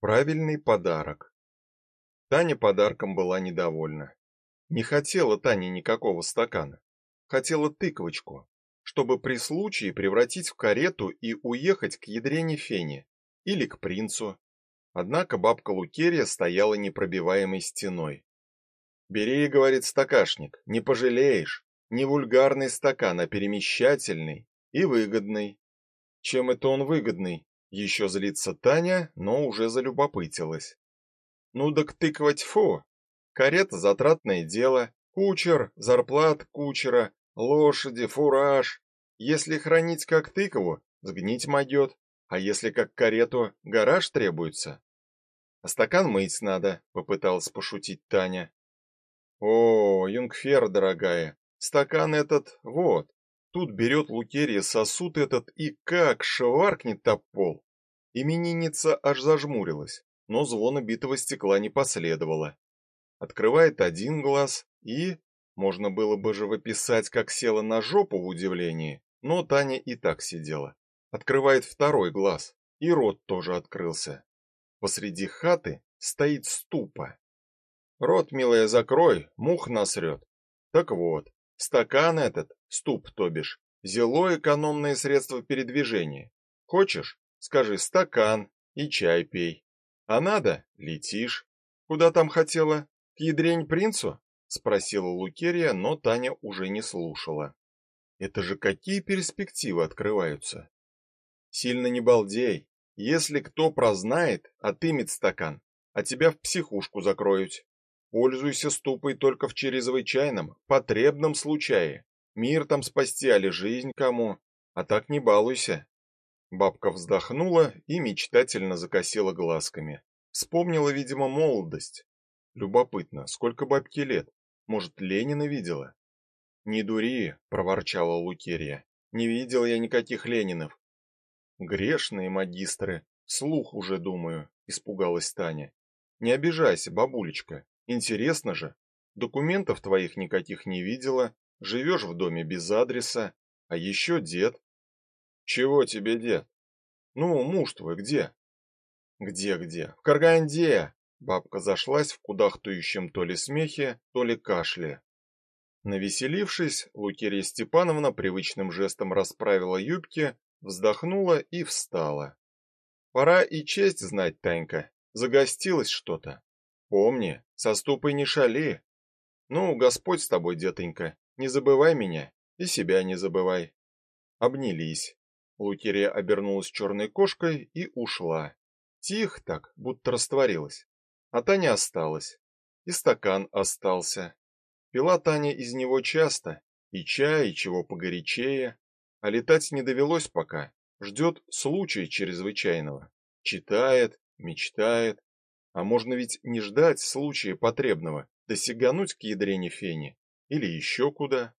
Правильный подарок. Таня подарком была недовольна. Не хотела Таня никакого стакана. Хотела тыковочку, чтобы при случае превратить в карету и уехать к ядрене Фене или к принцу. Однако бабка Лукерия стояла непробиваемой стеной. «Бери, — говорит стакашник, — не пожалеешь. Не вульгарный стакан, а перемещательный и выгодный». Чем это он выгодный? Еще злится Таня, но уже залюбопытилась. Ну так тыквать фу. Карета затратное дело, кучер, зарплат кучера, лошади, фураж. Если хранить как тыкову, сгнить могет, а если как карету, гараж требуется. А стакан мыть надо, попыталась пошутить Таня. О, юнгфер, дорогая, стакан этот вот. Тут берет Лукерия сосуд этот и как шваркнет об пол. Именинница аж зажмурилась, но звона битого стекла не последовало. Открывает один глаз и... Можно было бы же выписать, как села на жопу в удивлении, но Таня и так сидела. Открывает второй глаз, и рот тоже открылся. Посреди хаты стоит ступа. Рот, милая, закрой, мух насрет. Так вот, стакан этот, ступ, то бишь, зело экономное средство передвижения. Хочешь, скажи стакан и чай пей. А надо летишь. Куда там хотела? К ядрень принцу? спросила Лукерия, но Таня уже не слушала. Это же какие перспективы открываются. Сильно не балдей. Если кто прознает, отымет стакан, а тебя в психушку закроют. Пользуйся ступой только в чрезвычайном, потребном случае. Мир там спасти, али жизнь кому. А так не балуйся. Бабка вздохнула и мечтательно закосила глазками. Вспомнила, видимо, молодость. Любопытно, сколько бабке лет? Может, Ленина видела? Не дури, проворчала Лукерия. Не видел я никаких Ленинов. Грешные магистры, слух уже думаю, испугалась Таня. Не обижайся, бабулечка. Интересно же. Документов твоих никаких не видела, живешь в доме без адреса, а еще дед. Чего тебе дед? Ну, муж твой где? Где-где? В Караганде. Бабка зашлась в кудахтающем то ли смехе, то ли кашле. Навеселившись, Лукерья Степановна привычным жестом расправила юбки, вздохнула и встала. Пора и честь знать, Танька. Загостилась что-то. Помни, со ступой не шали. Ну, Господь с тобой, детонька. Не забывай меня и себя не забывай. Обнялись. Лукерия обернулась черной кошкой и ушла. Тихо так, будто растворилась. А Таня осталась. И стакан остался. Пила Таня из него часто, и чай, и чего погорячее, а летать не довелось пока. Ждет случая чрезвычайного. Читает, мечтает. А можно ведь не ждать случая потребного, да сигануть к ядрене фени или еще куда.